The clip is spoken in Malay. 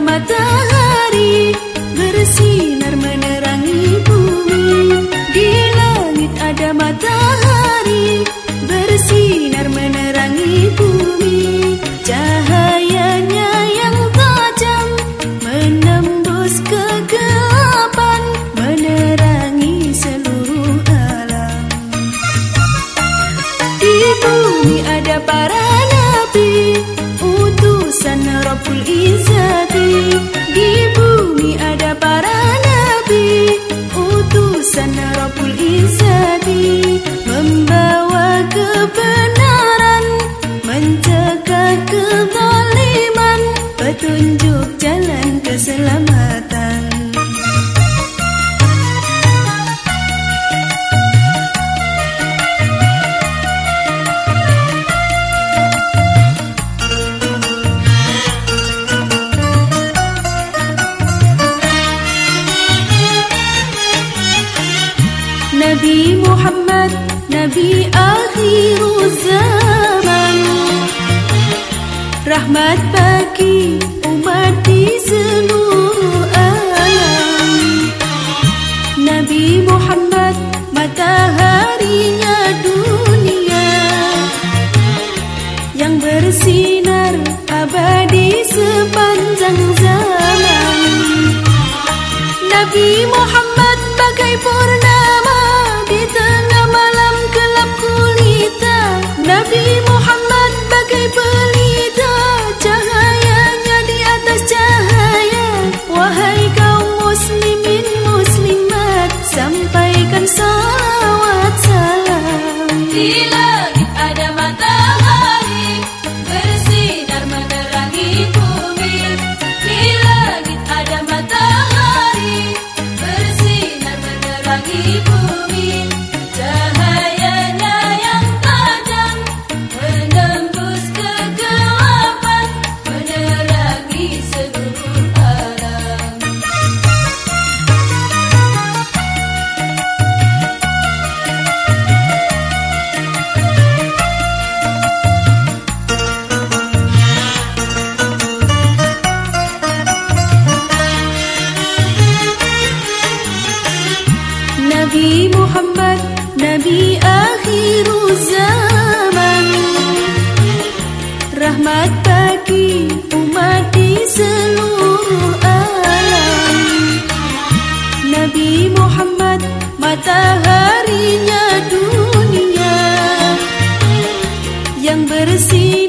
matahari Bersinar menerangi bumi. Di langit ada matahari Bersinar menerangi bumi. Cahayanya yang tajam Menembus kegelapan Menerangi seluruh alam. Di bumi ada para nabi Utusan Rabbul Izzati Nabi Muhammad Nabi akhir zaman. Rahmat bagi umat di seluruh alam. Nabi Muhammad mataharinya dunia. Yang bersinar abadi sepanjang zaman. Nabi Muhammad bagai purna Di bumi Nabi Muhammad Nabi akhir zaman. Rahmat bagi umat di seluruh alam. Nabi Muhammad mataharinya dunia. Yang bersih